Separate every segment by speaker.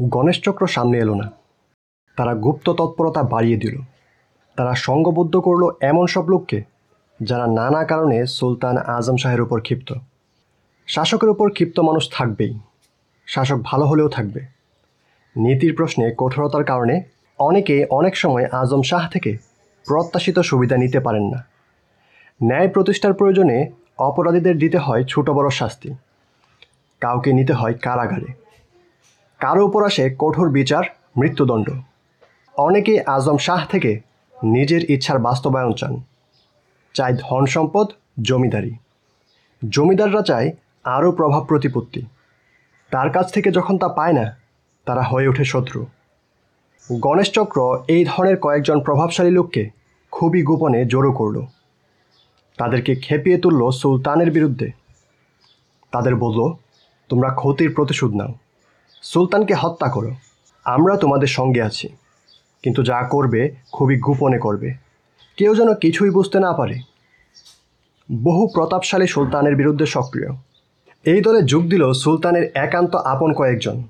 Speaker 1: গণেশ চক্র সামনে এলো না। তারা গুপ্ত তৎপরতা বাড়িয়ে দিল। তারা সঙ্গবদ্ধ করল এমন সব লোককে, যারা নানা কারণে সুলতান আজম শাহের উপর ক্ষিপ্ত। শাসকের উপর ক্ষিপ্ত মানুষ থাকবেই। শাসক ভালো হলেও থাকবে। নীতির প্রশ্নে কঠোরতার কারণে অনেকে অনেক সময় আজম শাহ থেকে প্রত্যাশিত সুবিধা নিতে পারেন না। ন্যায় প্রতিষ্ঠার প্রয়োজনে অপরাধীদের দিতে হয় ছোট বড় শাস্তি। কাউকে নিতে হয় কারাগারে। কারও উপর আসে কঠোর বিচার, মৃত্যুদণ্ড। অনেকেই আজম শাহ থেকে নিজের ইচ্ছার বাস্তবায়ন চান। চায় ধন সম্পদ, জমিদারি। জমিদাররা চায় আরও প্রভাব প্রতিপত্তি। তার কাছ থেকে যখন তা পায় না, তারা হয়ে ওঠে শত্রু। গণেশ চক্র এই ধরনের কয়েকজন প্রভাবশালী লোককে খুবই গোপনে জড়ো করল। তাদেরকে খেপিয়ে তুলল সুলতানের বিরুদ্ধে। তাদের বলল, তোমরা ক্ষতির প্রতিশোধ নাও। সুলতানকে হত্যা করো। আমরা তোমাদের সঙ্গে আছি। কিন্তু যা করবে, খুবই গোপনে করবে। কেউ যেন কিছুই বুঝতে না পারে। বহু প্রতাপশালী সুলতানের বিরুদ্ধে সক্রিয়। এই দলে যোগ দিল সুলতানের একান্ত আপন কয়েকজন।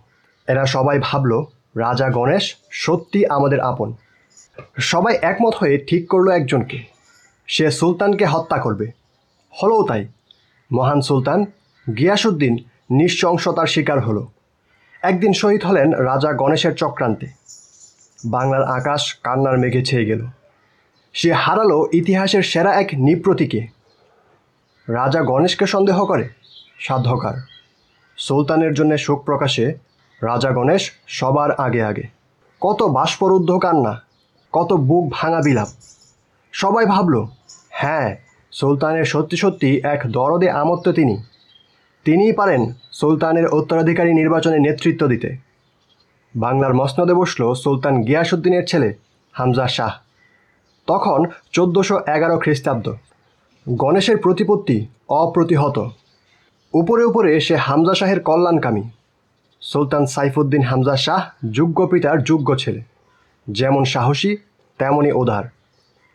Speaker 1: এরা সবাই ভাবল, রাজা গণেশ সত্যি আমাদের আপন। সবাই একমত হয়ে ঠিক করল একজনকে। সে সুলতানকে হত্যা করবে। হলোও তাই। মহান সুলতান গিয়াসুদ্দিন নিঃশংসতার শিকার হলো। একদিন শহীদ হলেন রাজা গণেশের চক্রান্তে। বাংলার আকাশ কান্নার মেঘে ছেয়ে গেল। সে হারালো ইতিহাসের সেরা এক নিপ্রতীকে। রাজা গণেশকে সন্দেহ করে, সাধ্যকার। সুলতানের জন্য শোক প্রকাশে রাজা গণেশ সবার আগে আগে। কত বাষ্পরুদ্ধ কান্না, কত বুক ভাঙা বিলাপ। সবাই ভাবল হ্যাঁ সুলতানের সত্যি সত্যি এক দরদে আমত্ত তিনি। তিনিই পারেন সুলতানের উত্তরাধিকারী নির্বাচনে নেতৃত্ব দিতে। বাংলার মসনদে বসল সুলতান গিয়াসুদ্দিনের ছেলে হামজা শাহ। তখন চোদ্দোশো এগারো খ্রিস্টাব্দ। গণেশের প্রতিপত্তি অপ্রতিহত। উপরে উপরে সে হামজা শাহের কল্যাণকামী। সুলতান সাইফুদ্দিন হামজা শাহ যোগ্য পিতার যোগ্য ছেলে। যেমন সাহসী তেমনই ওদার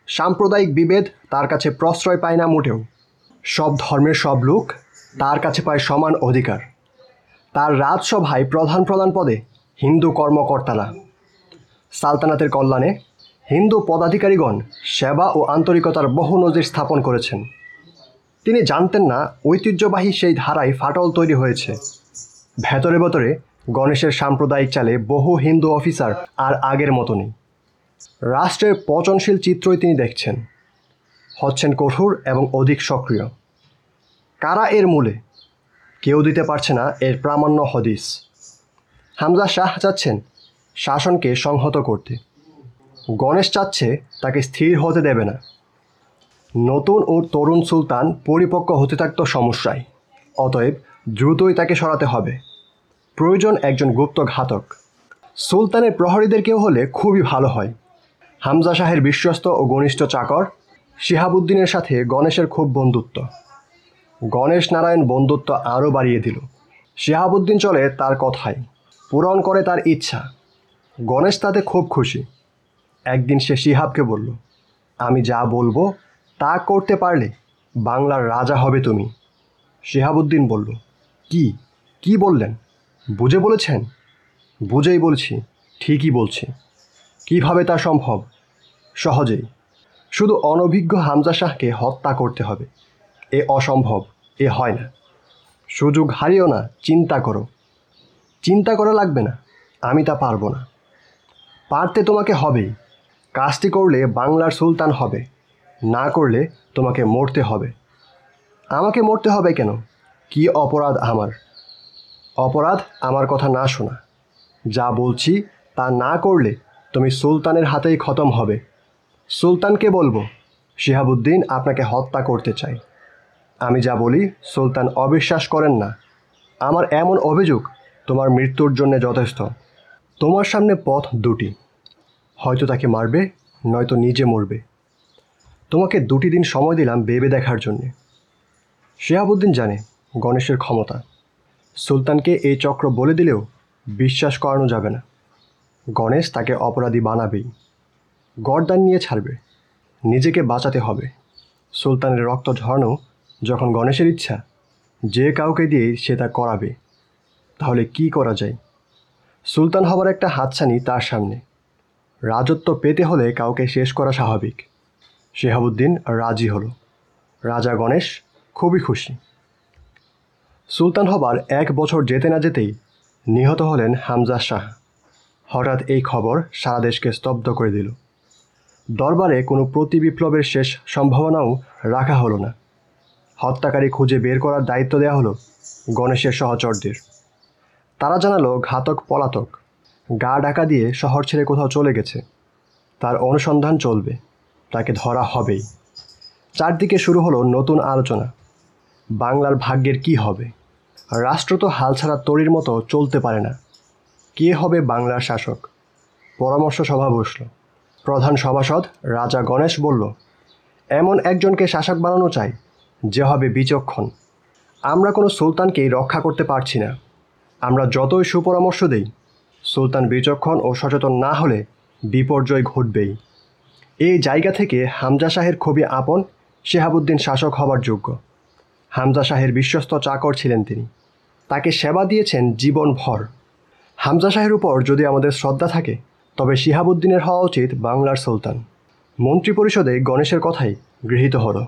Speaker 1: সাম্প্রদায়িক বিভেদ তার কাছে প্রশ্রয় পায় না মোটেও। সব ধর্মের সব লোক তার কাছে পায় সমান অধিকার। তার রাজসভায় প্রধান প্রধান পদে হিন্দু কর্মকর্তারা। সালতানাতের কল্যাণে হিন্দু পদাধিকারীগণ সেবা ও আন্তরিকতার বহু নজির স্থাপন করেছেন। তিনি জানতেন না ঐতিহ্যবাহী সেই ধারায় ফাটল তৈরি হয়েছে। ভেতরে ভেতরে গণেশের সাম্প্রদায়িক চালে বহু হিন্দু অফিসার আর আগের মতো নেই রাষ্ট্রের পচনশীল চিত্রই তিনি দেখছেন। হচ্ছেন কঠোর এবং অধিক সক্রিয়। কারা এর মূলে? কেউ দিতে পারছে না এর প্রামাণ্য হদিস। হামজা শাহ চাচ্ছেন শাসনকে সংহত করতে। গণেশ চাচ্ছে তাকে স্থির হতে দেবে না। নতুন ও তরুণ সুলতান পরিপক্ক হতে থাকত সমস্যায়। অতএব দ্রুতই তাকে সরাতে হবে। প্রয়োজন একজন গুপ্ত ঘাতক। সুলতানের প্রহরীদের কেউ হলে খুবই ভালো হয়। হামজা শাহের বিশ্বস্ত ও ঘনিষ্ঠ চাকর শিহাবুদ্দিনের সাথে গণেশের খুব বন্ধুত্ব। গণেশ নারায়ণ বন্ধুত্ব আরও বাড়িয়ে দিল। শিহাবুদ্দিন চলে তার কথায়, পূরণ করে তার ইচ্ছা। গণেশ তাতে খুব খুশি। একদিন সে শিহাবকে বলল, আমি যা বলব তা করতে পারলে বাংলার রাজা হবে তুমি। শিহাবুদ্দিন বলল, কি? কি বললেন? বুঝে বলেছেন? বুঝেই বলছি, ঠিকই বলছি। কীভাবে তা সম্ভব? সহজেই। শুধু অনভিজ্ঞ হামজা শাহকে হত্যা করতে হবে। এ অসম্ভব, এ হয় না। সুযোগ হারিও না, চিন্তা করো। চিন্তা করা লাগবে না, আমি তা পারব না। পারতে তোমাকে হবেই কাজটি করলে বাংলার সুলতান হবে, না করলে তোমাকে মরতে হবে। আমাকে মরতে হবে কেন? কি অপরাধ আমার? অপরাধ আমার কথা না শোনা। যা বলছি তা না করলে তুমি সুলতানের হাতেই খতম হবে। সুলতানকে বলব, শিহাবুদ্দিন আপনাকে হত্যা করতে চাই আমি যা বলি, সুলতান অবিশ্বাস করেন না। আমার এমন অভিযোগ, তোমার মৃত্যুর জন্য যথেষ্ট। তোমার সামনে পথ দুটি। হয়তো তাকে মারবে, নয়তো নিজে মরবে। তোমাকে দুটি দিন সময় দিলাম ভেবে দেখার জন্যে। শিহাবুদ্দিন জানে গণেশের ক্ষমতা। সুলতানকে এই চক্র বলে দিলেও বিশ্বাস করানো যাবে না। গণেশ তাকে অপরাধী বানাবেই। গরদান নিয়ে ছাড়বে। নিজেকে বাঁচাতে হবে। সুলতানের রক্ত ঝরানো যখন গণেশের ইচ্ছা, যে কাউকে দিয়ে সে তা করাবে, তাহলে কি করা যায়? সুলতান হবার একটা হাতছানি তার সামনে। রাজত্ব পেতে হলে কাউকে শেষ করা স্বাভাবিক। শেহাবুদ্দিন রাজি হলো। রাজা গণেশ খুবই খুশি। সুলতান হবার এক বছর যেতে না যেতেই নিহত হলেন হামজা শাহ। হঠাৎ এই খবর সারা দেশকে স্তব্ধ করে দিল। দরবারে কোনো প্রতি বিপ্লবের শেষ সম্ভাবনাও রাখা হলো না। হত্যাকারী খুঁজে বের করার দায়িত্ব দেওয়া হলো গণেশের সহচরদের। তারা জানালো, ঘাতক পলাতক। গা ডাকা দিয়ে শহর ছেড়ে কোথাও চলে গেছে। তার অনুসন্ধান চলবে। তাকে ধরা হবেই। চারদিকে শুরু হলো নতুন আলোচনা। বাংলার ভাগ্যের কি হবে? রাষ্ট্র তো হাল ছাড়া তরির মতো চলতে পারে না। কে হবে বাংলার শাসক? পরামর্শ সভা বসল। প্রধান সভাসদ রাজা গণেশ বলল, এমন একজনকে শাসক বানানো চাই যে হবে বিচক্ষণ। আমরা কোনো সুলতানকেই রক্ষা করতে পারছি না। আমরা যতই সুপরামর্শ দেই, সুলতান বিচক্ষণ ও সচেতন না হলে বিপর্যয় ঘটবেই। এই জায়গা থেকে হামজা শাহের খুবই আপন শেহাবুদ্দিন শাসক হবার যোগ্য। হামজা শাহের বিশ্বস্ত চাকর ছিলেন তিনি। তাকে সেবা দিয়েছেন জীবনভর হামজা শাহের উপর যদি আমাদের শ্রদ্ধা থাকে, তবে শিহাবুদ্দিনের হওয়া উচিত বাংলার সুলতান। মন্ত্রিপরিষদে গণেশের কথাই গৃহীত হলো।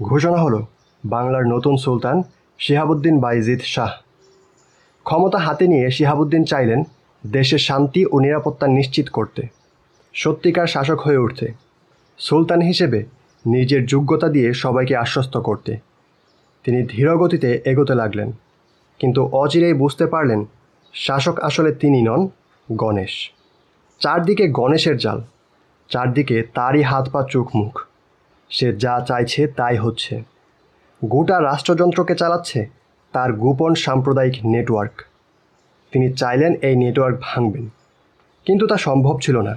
Speaker 1: ঘোষণা হলো, বাংলার নতুন সুলতান শিহাবুদ্দিন বাইজিদ শাহ। ক্ষমতা হাতে নিয়ে শিহাবুদ্দিন চাইলেন দেশের শান্তি ও নিরাপত্তা নিশ্চিত করতে। সত্যিকার শাসক হয়ে উঠতে। সুলতান হিসেবে নিজের যোগ্যতা দিয়ে সবাইকে আশ্বস্ত করতে। তিনি ধীরগতিতে এগোতে লাগলেন, কিন্তু অচিরেই বুঝতে পারলেন শাসক আসলে তিনি নন, গণেশ। চারদিকে গণেশের জাল, চারদিকে তারই হাত পা চোখ মুখ সে যা চাইছে তাই হচ্ছে। গোটা রাষ্ট্রযন্ত্রকে চালাচ্ছে তার গোপন সাম্প্রদায়িক নেটওয়ার্ক। তিনি চাইলেন এই নেটওয়ার্ক ভাঙবেন, কিন্তু তা সম্ভব ছিল না।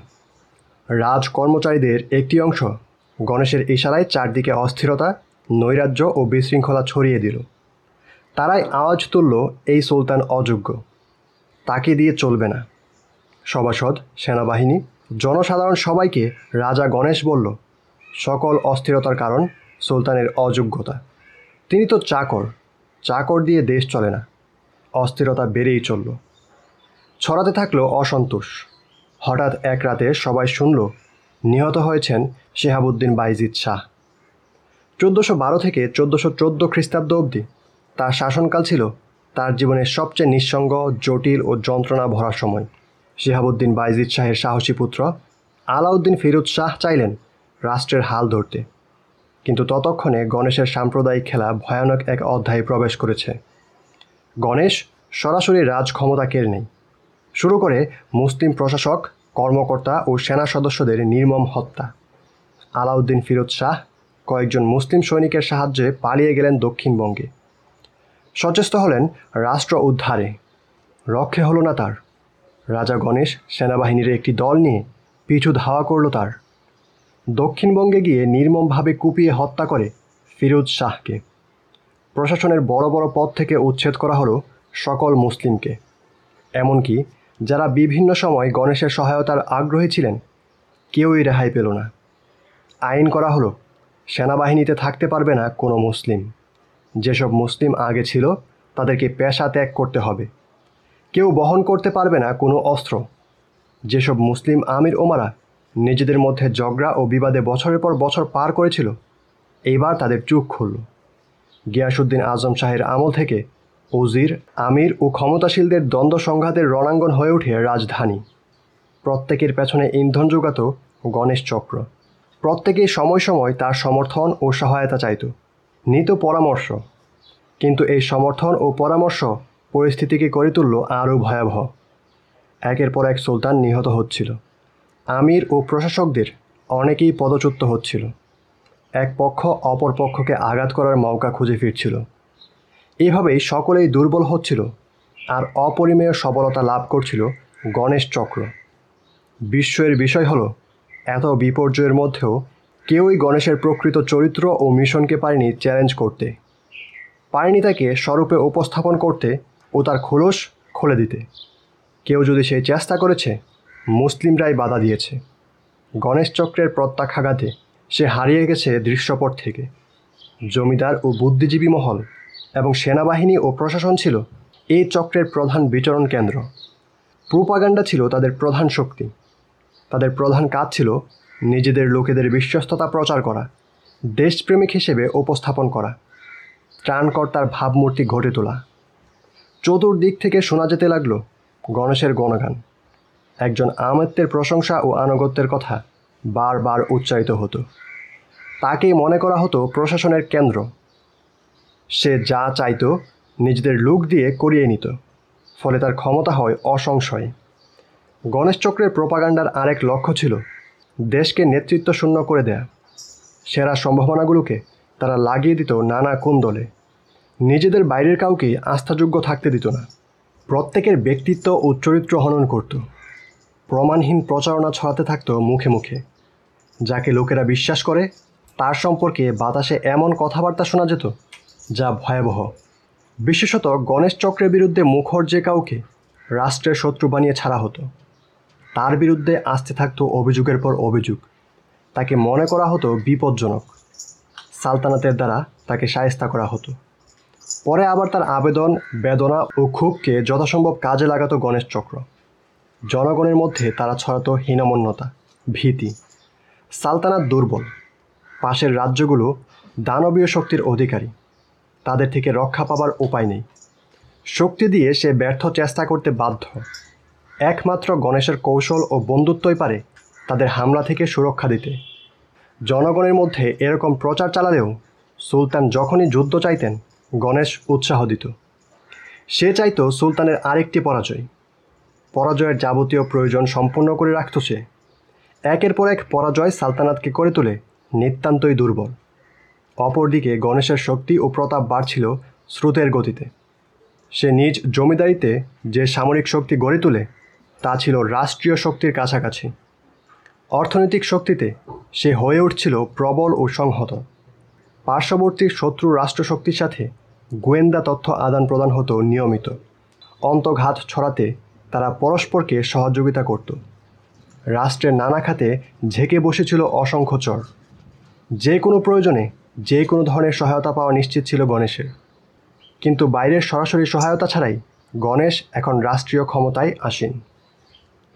Speaker 1: রাজ কর্মচারীদের একটি অংশ গণেশের ইশারায় চারদিকে অস্থিরতা, নৈরাজ্য ও বিশৃঙ্খলা ছড়িয়ে দিল। তারাই আওয়াজ তুলল, এই সুলতান অযোগ্য। তাকে দিয়ে চলবে না। সভাসদ, সেনাবাহিনী, জনসাধারণ সবাইকে রাজা গণেশ বলল সকল অস্থিরতার কারণ সুলতানের অযোগ্যতা। তিনি তো চাকর চাকর দিয়ে দেশ চলে না। অস্থিরতা বেড়েই চলল। ছড়াতে থাকল অসন্তোষ। হঠাৎ এক রাতে সবাই শুনল, নিহত হয়েছেন শেহাবুদ্দিন বাইজিদ শাহ। চোদ্দোশো বারো থেকে চোদ্দোশো চোদ্দ খ্রিস্টাব্দ অবধি তার শাসনকাল ছিল তার জীবনের সবচেয়ে নিঃসঙ্গ, জটিল ও যন্ত্রণা ভরা সময়। শিহাবুদ্দিন বাইজিদ শাহের সাহসী পুত্র আলাউদ্দিন ফিরোজ শাহ চাইলেন রাষ্ট্রের হাল ধরতে। কিন্তু ততক্ষণে গণেশের সাম্প্রদায়িক খেলা ভয়ানক এক অধ্যায়ে প্রবেশ করেছে। গণেশ সরাসরি রাজ ক্ষমতা কেড়ে নেই শুরু করে মুসলিম প্রশাসক, কর্মকর্তা ও সেনা সদস্যদের নির্মম হত্যা। আলাউদ্দিন ফিরোজ শাহ কয়েকজন মুসলিম সৈনিকের সাহায্যে পালিয়ে গেলেন দক্ষিণবঙ্গে। সচেষ্ট হলেন রাষ্ট্র উদ্ধারে। রক্ষে হলো না তার। রাজা গণেশ সেনাবাহিনীর একটি দল নিয়ে পিছু ধাওয়া করল তার। দক্ষিণবঙ্গে গিয়ে নির্মমভাবে কুপিয়ে হত্যা করে ফিরোজ শাহকে। প্রশাসনের বড় বড় পদ থেকে উচ্ছেদ করা হলো সকল মুসলিমকে। এমনকি যারা বিভিন্ন সময় গণেশের সহায়তার আগ্রহী ছিলেন, কেউই রেহাই পেল না। আইন করা হলো, সেনাবাহিনীতে থাকতে পারবে না কোনো মুসলিম। যেসব মুসলিম আগে ছিল, তাদেরকে পেশা ত্যাগ করতে হবে। কেউ বহন করতে পারবে না কোনো অস্ত্র। যেসব মুসলিম আমির ওমারা নিজেদের মধ্যে ঝগড়া ও বিবাদে বছরের পর বছর পার করেছিল, এইবার তাদের চোখ খুলল। গিয়াসুদ্দিন আজম শাহের আমল থেকে ওজির, আমির ও ক্ষমতাশীলদের দ্বন্দ্ব সংঘাতের রণাঙ্গন হয়ে ওঠে রাজধানী। প্রত্যেকের পেছনে ইন্ধন যোগাত গণেশ চক্র। প্রত্যেকেই সময় সময় তার সমর্থন ও সহায়তা চাইত। নিত পরামর্শ। কিন্তু এই সমর্থন ও পরামর্শ পরিস্থিতিকে করে তুলল আরও ভয়াবহ। একের পর এক সুলতান নিহত হচ্ছিল। আমির ও প্রশাসকদের অনেকেই পদচ্যুত হচ্ছিল। এক পক্ষ অপর পক্ষকে আঘাত করার মৌকা খুঁজে ফিরছিল। এভাবেই সকলেই দুর্বল হচ্ছিল আর অপরিমেয় সবলতা লাভ করছিল গণেশ চক্র। বিশ্বের বিষয় হলো, এত বিপর্যয়ের মধ্যেও কেউই গণেশের প্রকৃত চরিত্র ও মিশনকে পারেনি চ্যালেঞ্জ করতে। পারেনি তাকে স্বরূপে উপস্থাপন করতে ও তার খোলস খুলে দিতে। কেউ যদি সেই চেষ্টা করেছে মুসলিমরাই বাধা দিয়েছে। গণেশ চক্রের প্রত্যাখাঘাতে সে হারিয়ে গেছে দৃশ্যপট থেকে। জমিদার ও বুদ্ধিজীবী মহল এবং সেনাবাহিনী ও প্রশাসন ছিল এই চক্রের প্রধান বিচরণ কেন্দ্র। প্রোপাগান্ডা ছিল তাদের প্রধান শক্তি। তাদের প্রধান কাজ ছিল নিজেদের লোকেদের বিশ্বস্ততা প্রচার করা, দেশপ্রেমিক হিসেবে উপস্থাপন করা, ত্রাণকর্তার ভাবমূর্তি ঘটে তোলা। চতুর্দিক থেকে শোনা যেতে লাগল গণেশের গণগান। একজন আমত্বের প্রশংসা ও আনুগত্যের কথা বারবার উচ্চারিত হতো। তাকেই মনে করা হতো প্রশাসনের কেন্দ্র। সে যা চাইত নিজেদের লুক দিয়ে করিয়ে নিত, ফলে তার ক্ষমতা হয় অসংশয়। গণেশ চক্রের প্রোপাগান্ডার আরেক লক্ষ্য ছিল, দেশকে নেতৃত্ব শূন্য করে দেয়া। সেরা সম্ভাবনাগুলোকে তারা লাগিয়ে দিত নানা কুন্দলে। নিজেদের বাইরের কাউকেই আস্থাযোগ্য থাকতে দিত না। প্রত্যেকের ব্যক্তিত্ব ও চরিত্র হনন করত। প্রমাণহীন প্রচারণা ছড়াতে থাকতো মুখে মুখে। যাকে লোকেরা বিশ্বাস করে, তার সম্পর্কে বাতাসে এমন কথাবার্তা শোনা যেত, যা ভয়াবহ। বিশেষত গণেশ চক্রের বিরুদ্ধে মুখর যে কাউকে, রাষ্ট্রের শত্রু বানিয়ে ছাড়া হতো। তার বিরুদ্ধে আসতে থাকতো অভিযোগের পর অভিযোগ। তাকে মনে করা হতো বিপজ্জনক। সালতানাতের দ্বারা তাকে সায়স্তা করা হতো। পরে আবার তার আবেদন, বেদনা ও ক্ষোভকে যথাসম্ভব কাজে লাগাতো গণেশ চক্র। জনগণের মধ্যে তারা ছড়াতো হীনমন্যতা, ভীতি। সালতানাত দুর্বল। পাশের রাজ্যগুলো দানবীয় শক্তির অধিকারী। তাদের থেকে রক্ষা পাবার উপায় নেই। শক্তি দিয়ে সে ব্যর্থ চেষ্টা করতে বাধ্য। একমাত্র গণেশের কৌশল ও বন্ধুত্বই পারে তাদের হামলা থেকে সুরক্ষা দিতে। জনগণের মধ্যে এরকম প্রচার চালালেও সুলতান যখনই যুদ্ধ চাইতেন, গণেশ উৎসাহ দিত। সে চাইতো সুলতানের আরেকটি পরাজয়। পরাজয়ের যাবতীয় প্রয়োজন সম্পন্ন করে রাখত সে একের পর এক পরাজয় সালতানাতকে করে তোলে, নিতান্তই দুর্বল। অপরদিকে গণেশের শক্তি ও প্রতাপ বাড়ছিল স্রোতের গতিতে। সে নিজ জমিদারিতে যে সামরিক শক্তি গড়ে তোলে, তা ছিল রাষ্ট্রীয় শক্তির কাছাকাছি। অর্থনৈতিক শক্তিতে সে হয়ে উঠছিল প্রবল ও সংহত। পার্শ্ববর্তী শত্রু রাষ্ট্রশক্তির সাথে গোয়েন্দা তথ্য আদান প্রদান হতো নিয়মিত। অন্তঘাত ছড়াতে তারা পরস্পরকে সহযোগিতা করত। রাষ্ট্রের নানা খাতে ঝেঁকে বসেছিল অসংখ্য চর। যে কোনো প্রয়োজনে যে কোনো ধরনের সহায়তা পাওয়া নিশ্চিত ছিল গণেশের। কিন্তু বাইরের সরাসরি সহায়তা ছাড়াই গণেশ এখন রাষ্ট্রীয় ক্ষমতায় আসেন।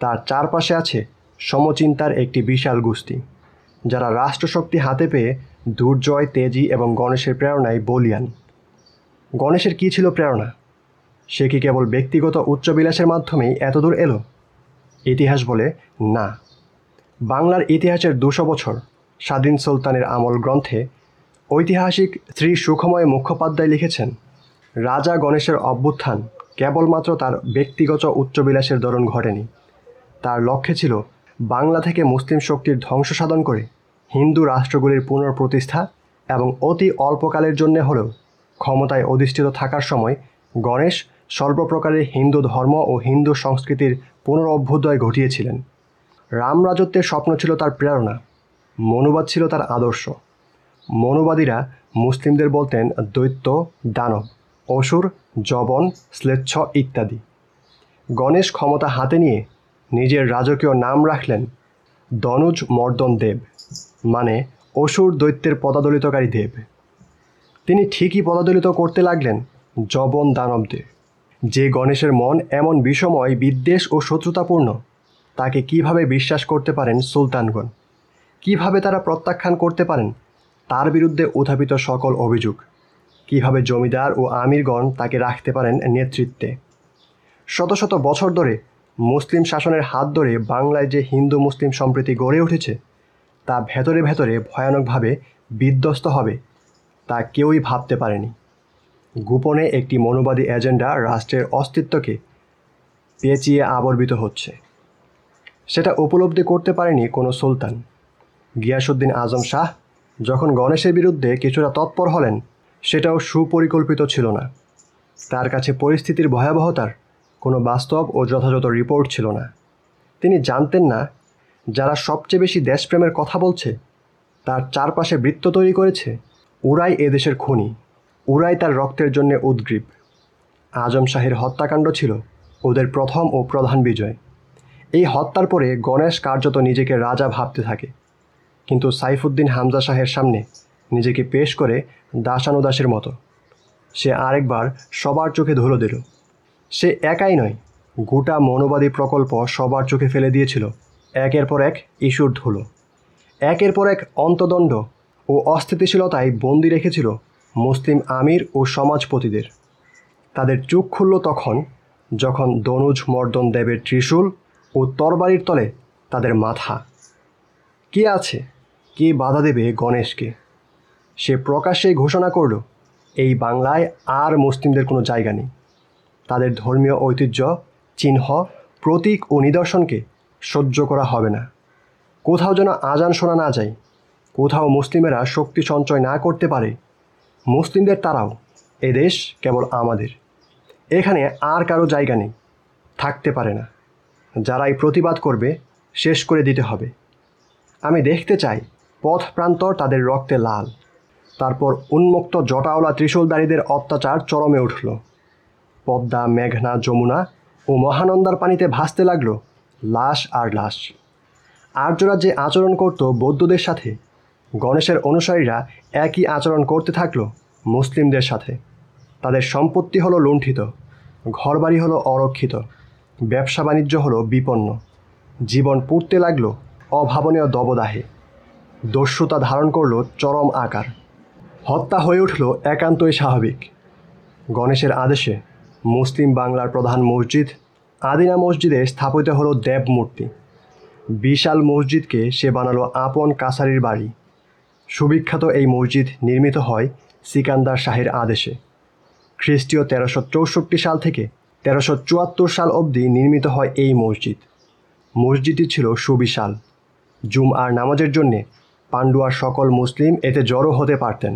Speaker 1: তার চারপাশে আছে সমচিন্তার একটি বিশাল গোষ্ঠী, যারা রাষ্ট্রশক্তি হাতে পেয়ে দুর্জয়, তেজি এবং গণেশের প্রেরণায় বলিয়ান। গণেশের কী ছিল প্রেরণা? সে কি কেবল ব্যক্তিগত উচ্চবিলাসের মাধ্যমেই এতদূর এলো? ইতিহাস বলে, না। বাংলার ইতিহাসের দুশো বছর স্বাধীন সুলতানের আমল গ্রন্থে ঐতিহাসিক শ্রী সুখময় মুখোপাধ্যায় লিখেছেন, রাজা গণেশের অভ্যুত্থান কেবলমাত্র তার ব্যক্তিগত উচ্চবিলাসের দরুন ঘটেনি। তার লক্ষ্যে ছিল বাংলা থেকে মুসলিম শক্তির ধ্বংস সাধন করে হিন্দু রাষ্ট্রগুলির পুনঃপ্রতিষ্ঠা এবং অতি অল্পকালের জন্য হলেও ক্ষমতায় অধিষ্ঠিত থাকার সময় গণেশ সর্বপ্রকারের হিন্দু ধর্ম ও হিন্দু সংস্কৃতির পুনরভ্যুদয় ঘটিয়েছিলেন। রাম রাজত্বের স্বপ্ন ছিল তার প্রেরণা, মনুবাদ ছিল তার আদর্শ। মনুবাদীরা মুসলিমদের বলতেন দৈত্য, দানব, অসুর জবন শ্লেচ্ছ ইত্যাদি। গণেশ ক্ষমতা হাতে নিয়ে নিজের রাজকীয় নাম রাখলেন দনুজ মর্দন দেব মানে অসুর দৈত্যের পদাদলিতকারী দেব। তিনি ঠিকই পদাদলিত করতে লাগলেন জবন দানবদের। যে গণেশের মন এমন বিষময়, বিদ্বেষ ও শত্রুতাপূর্ণ, তাকে কীভাবে বিশ্বাস করতে পারেন সুলতানগণ? কীভাবে তারা প্রত্যাখ্যান করতে পারেন? তার বিরুদ্ধে উত্থাপিত সকল অভিযোগ। কীভাবে জমিদার ও আমিরগণ তাকে রাখতে পারেন নেতৃত্বে? শত শত বছর ধরে মুসলিম শাসনের হাত ধরে বাংলায় যে হিন্দু মুসলিম সম্প্রীতি গড়ে উঠেছে, তা ভেতরে ভেতরে ভয়ানকভাবে বিধ্বস্ত হবে, তা কেউই ভাবতে পারেনি। গোপনে একটি মনোবাদী এজেন্ডা রাষ্ট্রের অস্তিত্বকে পেঁচিয়ে আবর্বিত হচ্ছে। সেটা উপলব্ধি করতে পারেনি কোনো সুলতান। গিয়াসুদ্দিন আজম শাহ যখন গণেশের বিরুদ্ধে কিছুটা তৎপর হলেন, সেটাও সুপরিকল্পিত ছিল না। তার কাছে পরিস্থিতির ভয়াবহতার কোনো বাস্তব ও যথাযথ রিপোর্ট ছিল না। তিনি জানতেন না, যারা সবচেয়ে বেশি দেশপ্রেমের কথা বলছে, তার চারপাশে বৃত্ত তৈরি করেছে, ওরাই এদেশের খুনি। ওরাই তার রক্তের জন্য উদ্গ্রীব। আজম শাহের হত্যাকাণ্ড ছিল ওদের প্রথম ও প্রধান বিজয়। এই হত্যার পরে গণেশ কার্যত নিজেকে রাজা ভাবতে থাকে। কিন্তু সাইফুদ্দিন হামজা শাহের সামনে নিজেকে পেশ করে দাসানুদাসের মতো। সে আরেকবার সবার চোখে ধুলো দিল। সে একাই নয়, গোটা মনোবাদী প্রকল্প সবার চোখে ফেলে দিয়েছিল। একের পর এক ইস্যুর ধুলো। একের পর এক অন্তদণ্ড ও অস্থিতিশীলতায় বন্দি রেখেছিল মুসলিম আমির ও সমাজপতিদের। তাদের চোখ খুলল তখন, যখন দনুজ মর্দন দেবের ত্রিশূল ও তরবারির তলে তাদের মাথা। কে আছে? কে বাধা দেবে গণেশকে? সে প্রকাশ্যে ঘোষণা করল, এই বাংলায় আর মুসলিমদের কোনো জায়গা নেই। তাদের ধর্মীয় ঐতিহ্য, চিহ্ন, প্রতীক ও নিদর্শনকে সহ্য করা হবে না। কোথাও যেন আজান শোনা না যায়। কোথাও মুসলিমেরা শক্তি সঞ্চয় না করতে পারে মুসলিমদের তারাও এদেশ কেবল আমাদের। এখানে আর কারও জায়গা নেই, থাকতে পারে না। যারাই প্রতিবাদ করবে, শেষ করে দিতে হবে। আমি দেখতে চাই, পথ প্রান্তর তাদের রক্তে লাল। তারপর উন্মুক্ত জটাওলা ত্রিশূলদারীদের অত্যাচার চরমে উঠল। পদ্মা, মেঘনা, যমুনা ও মহানন্দার পানিতে ভাসতে লাগল লাশ আর লাশ। আর্যরা যে আচরণ করত বৌদ্ধদের সাথে গণেশের অনুসারীরা একই আচরণ করতে থাকল মুসলিমদের সাথে। তাদের সম্পত্তি হলো লুণ্ঠিত, ঘরবাড়ি হলো অরক্ষিত, ব্যবসা বাণিজ্য হলো বিপন্ন, জীবন পুড়তে লাগল অভাবনীয় দবদাহে। দস্যুতা ধারণ করল চরম আকার। হত্যা হয়ে উঠল একান্তই স্বাভাবিক। গণেশের আদেশে মুসলিম বাংলার প্রধান মসজিদ, আদিনা মসজিদে স্থাপিত হলো দেব মূর্তি বিশাল মসজিদকে সে বানালো আপন কাছারির বাড়ি। সুবিখ্যাত এই মসজিদ নির্মিত হয় সিকান্দার শাহের আদেশে। খ্রিস্টীয় তেরোশো চৌষট্টি সাল থেকে তেরোশো চুয়াত্তর সাল অবধি নির্মিত হয় এই মসজিদ। মসজিদটি ছিল সুবিশাল। জুম আর নামাজের জন্যে পান্ডুয়ার সকল মুসলিম এতে জড়ো হতে পারতেন।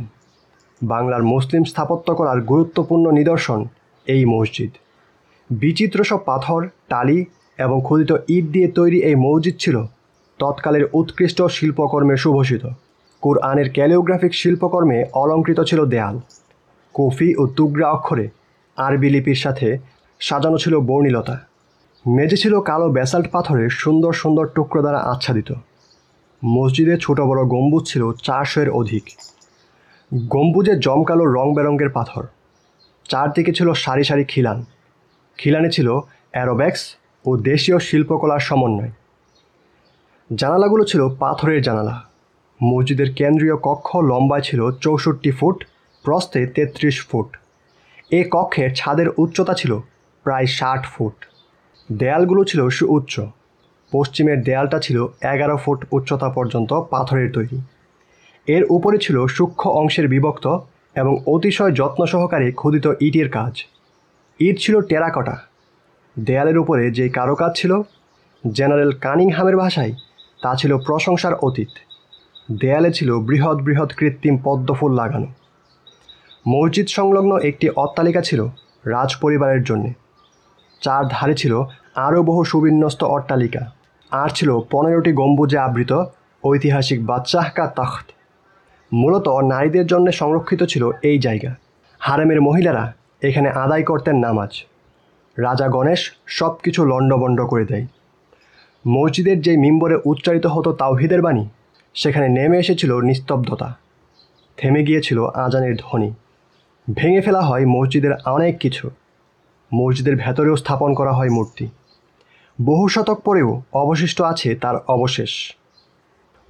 Speaker 1: বাংলার মুসলিম স্থাপত্য করার গুরুত্বপূর্ণ নিদর্শন এই মসজিদ। বিচিত্র সব পাথর, টালি এবং খোদিত ইট দিয়ে তৈরি এই মসজিদ ছিল তৎকালের উৎকৃষ্ট শিল্পকর্মে সুভূষিত। কোরআনের ক্যালিওগ্রাফিক শিল্পকর্মে অলঙ্কৃত ছিল দেয়াল। কফি ও তুগরা অক্ষরে আরবি লিপির সাথে সাজানো ছিল বর্ণিলতা। মেঝে ছিল কালো ব্যাসাল্ট পাথরের সুন্দর সুন্দর টুকরো দ্বারা আচ্ছাদিত। মসজিদে ছোট বড় গম্বুজ ছিল চারশো এর অধিক। গম্বুজে জমকালো রং বেরঙের পাথর। চারদিকে ছিল সারি সারি খিলান। খিলানে ছিল অ্যারোব্যাক্স ও দেশীয় শিল্পকলার সমন্বয়। জানালাগুলো ছিল পাথরের জানালা। মসজিদের কেন্দ্রীয় কক্ষ লম্বায় ছিল চৌষট্টি ফুট, প্রস্থে তেত্রিশ ফুট। এ কক্ষের ছাদের উচ্চতা ছিল প্রায় ষাট ফুট। দেয়ালগুলো ছিল সুউচ্চ। পশ্চিমের দেয়ালটা ছিল এগারো ফুট উচ্চতা পর্যন্ত পাথরের তৈরি। এর উপরে ছিল সূক্ষ্ম অংশের বিভক্ত এবং অতিশয় যত্ন সহকারে খোদিত ইটের কাজ। ইট ছিল টেরাকটা। দেয়ালের উপরে যে কারুকাজ ছিল, জেনারেল কানিংহামের ভাষায় তা ছিল প্রশংসার অতীত। দেয়ালে ছিল বৃহৎ বৃহৎ কৃত্রিম পদ্মফুল লাগানো। মসজিদ সংলগ্ন একটি অট্টালিকা ছিল রাজ পরিবারের জন্যে। চার ধারে ছিল আরও বহু সুবিন্যস্ত অট্টালিকা। আর ছিল পনেরোটি গম্বুজে আবৃত ঐতিহাসিক বাদশাহ কা তখ্ত। মূলত নারীদের জন্য সংরক্ষিত ছিল এই জায়গা। হারেমের মহিলারা এখানে আদায় করতেন নামাজ। রাজা গণেশ সব কিছু লণ্ডভণ্ড করে দেয়। মসজিদের যে মিম্বরে উচ্চারিত হতো তাওহিদের বাণী সেখানে নেমে এসেছিল নিস্তব্ধতা। থেমে গিয়েছিল আজানের ধ্বনি। ভেঙে ফেলা হয় মসজিদের অনেক কিছু। মসজিদের ভেতরেও স্থাপন করা হয় মূর্তি। বহু শতক পরেও অবশিষ্ট আছে তার অবশেষ।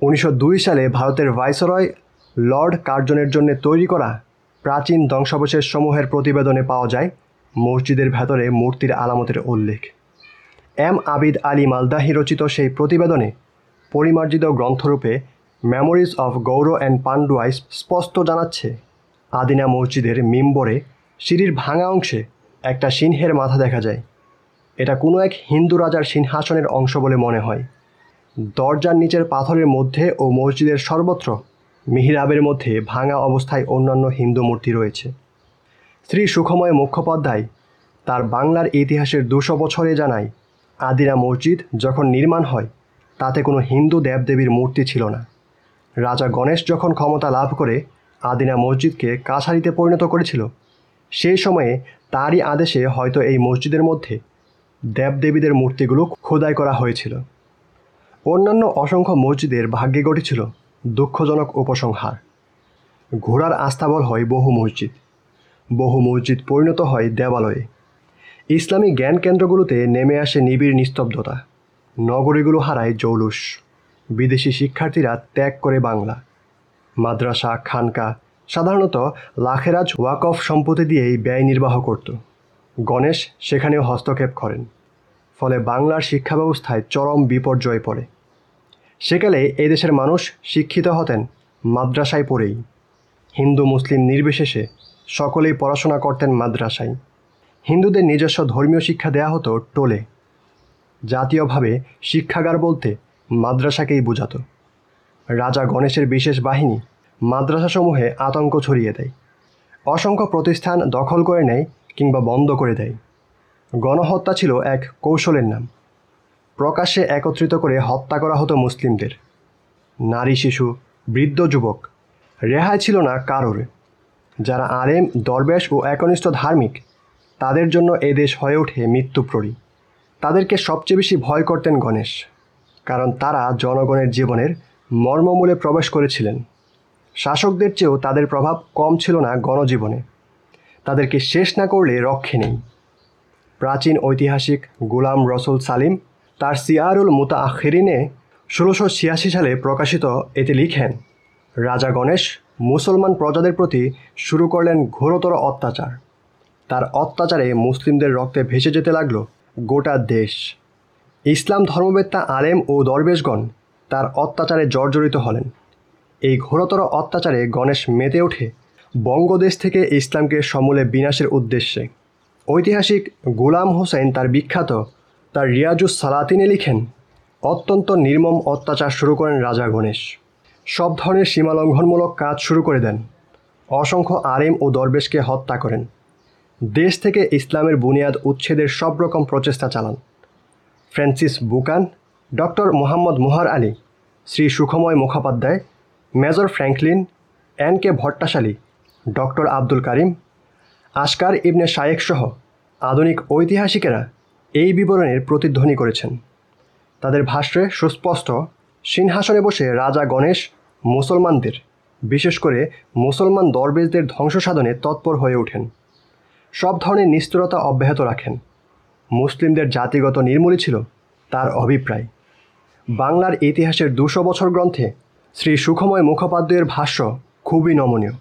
Speaker 1: উনিশশো দুই সালে ভারতের ভাইসরয় লর্ড কার্জনের জন্য তৈরি করা প্রাচীন ধ্বংসাবশেষ সমূহের প্রতিবেদনে পাওয়া যায় মসজিদের ভেতরে মূর্তির আলামতের উল্লেখ। এম আবিদ আলী মালদাহি রচিত সেই প্রতিবেদনে পরিমার্জিত গ্রন্থরূপে মেমোরিজ অফ গৌর অ্যান্ড পান্ডুয়াই স্পষ্ট জানাচ্ছে, আদিনা মসজিদের মিম্বরে সিঁড়ির ভাঙা অংশে একটা সিংহের মাথা দেখা যায়। এটা কোনো এক হিন্দু রাজার সিংহাসনের অংশ বলে মনে হয়। দরজার নিচের পাথরের মধ্যে ও মসজিদের সর্বত্র মিহিরাবের মধ্যে ভাঙা অবস্থায় অন্যান্য হিন্দু মূর্তি রয়েছে। শ্রী সুখময় মুখোপাধ্যায় তার বাংলার ইতিহাসের দুশো বছরে জানায়, আদিনা মসজিদ যখন নির্মাণ হয়, তাতে কোনো হিন্দু দেবদেবীর মূর্তি ছিল না। রাজা গণেশ যখন ক্ষমতা লাভ করে, আদিনা মসজিদকে কাছারিতে পরিণত করেছিল। সেই সময়ে তারই আদেশে হয়তো এই মসজিদের মধ্যে দেবদেবীদের মূর্তিগুলো খোদাই করা হয়েছিল। অন্যান্য অসংখ্য মসজিদের ভাগ্যে ঘটেছিল দুঃখজনক উপসংহার। ঘোড়ার আস্তাবল হয় বহু মসজিদ। বহু মসজিদ পরিণত হয় দেবালয়ে। ইসলামী জ্ঞান কেন্দ্রগুলোতে নেমে আসে নিবিড় নিস্তব্ধতা। নগরীগুলো হারায় জৌলুস। বিদেশি শিক্ষার্থীরা ত্যাগ করে বাংলা। মাদ্রাসা, খানকা, সাধারণত লাখেরাজ ওয়াকফ সম্পত্তি দিয়েই ব্যয় নির্বাহ করত। গণেশ সেখানেও হস্তক্ষেপ করেন, ফলে বাংলার শিক্ষা ব্যবস্থায় চরম বিপর্যয় পড়ে। সেকালে দেশের মানুষ শিক্ষিত হতেন মাদ্রাসায় পড়েই। হিন্দু মুসলিম নির্বিশেষে সকলেই পড়াশোনা করতেন মাদ্রাসায়। হিন্দুদের নিজস্ব ধর্মীয় শিক্ষা দেয়া হতো টোলে। জাতীয়ভাবে শিক্ষাগার বলতে মাদ্রাসাকেই বোঝাত। রাজা গণেশের বিশেষ বাহিনী মাদ্রাসাসমূহে আতঙ্ক ছড়িয়ে দেয়। অসংখ্য প্রতিষ্ঠান দখল করে নেয় কিংবা বন্ধ করে দেয়। গণহত্যা ছিল এক কৌশলের নাম। প্রকাশ্যে একত্রিত করে হত্যা করা হতো মুসলিমদের। নারী শিশু, বৃদ্ধ যুবক, রেহাই ছিল না কারোর। যারা আরেম দরবেশ ও একনিষ্ঠ ধার্মিক, তাদের জন্য এদেশ হয়ে ওঠে মৃত্যুপ্ররী তাদেরকে সবচেয়ে বেশি ভয় করতেন গণেশ। কারণ তারা জনগণের জীবনের মর্মমূলে প্রবেশ করেছিলেন। শাসকদের চেয়েও তাদের প্রভাব কম ছিল না গণজীবনে। তাদেরকে শেষ না করলে রক্ষে নেই। প্রাচীন ঐতিহাসিক গুলাম রসুল সালিম তার সিয়ারুল মুতা আখেরিনে ষোলোশো ছিয়াশি সালে প্রকাশিত এতে লিখেন, রাজা গণেশ মুসলমান প্রজাদের প্রতি শুরু করলেন ঘোরতর অত্যাচার। তার অত্যাচারে মুসলিমদের রক্তে ভেসে যেতে লাগল গোটা দেশ। ইসলাম ধর্মবেত্তা আলেম ও দরবেশগণ তার অত্যাচারে জর্জরিত হলেন। এই ঘোরতর অত্যাচারে গণেশ মেতে ওঠে বঙ্গদেশ থেকে ইসলামকে সমূলে বিনাশের উদ্দেশ্যে। ঐতিহাসিক গোলাম হোসেন তার বিখ্যাত তার রিয়াজুস সালাতিনে লিখেন, অত্যন্ত নির্মম অত্যাচার শুরু করেন রাজা গণেশ। সব ধরনের সীমালঙ্ঘনমূলক কাজ শুরু করে দেন। অসংখ্য আরেম ও দরবেশকে হত্যা করেন। দেশ থেকে ইসলামের বুনিয়াদ উচ্ছেদের সব রকম প্রচেষ্টা চালান। Francis Buchanan, doctor Mohammad Mohar Ali, Shri Sukhamoy Mukhopadhyay, major Franklin, N K Bhattasali, doctor Abdul Karim Askar Ibne Shayek সহ আধুনিক ঐতিহাসিকেরা এই বিবরণের প্রতিধ্বনি করেছেন। তাদের ভাষ্যে সুস্পষ্ট, সিংহাসনে বসে রাজা গণেশ মুসলমানদের, বিশেষ করে মুসলমান দরবেজদের ধ্বংস সাধনে তৎপর হয়ে ওঠেন। সব ধরনের নিষ্ঠুরতা অব্যাহত রাখেন। মুসলিমদের জাতিগত নির্মূলই ছিল তার অভিপ্রায়। বাংলার ইতিহাসের দুশো বছর গ্রন্থে শ্রী সুখময় মুখোপাধ্যায়ের ভাষ্য খুবই নমনীয়।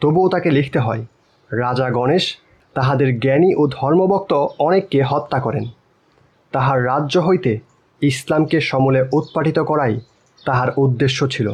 Speaker 1: তবুও তাকে লিখতে হয়, রাজা গণেশ তাহাদের জ্ঞানী ও ধর্মভক্ত অনেককে হত্যা করেন। তাহার রাজ্য হইতে ইসলামকে সমূলে উৎপাটিত করাই তাহার উদ্দেশ্য ছিল।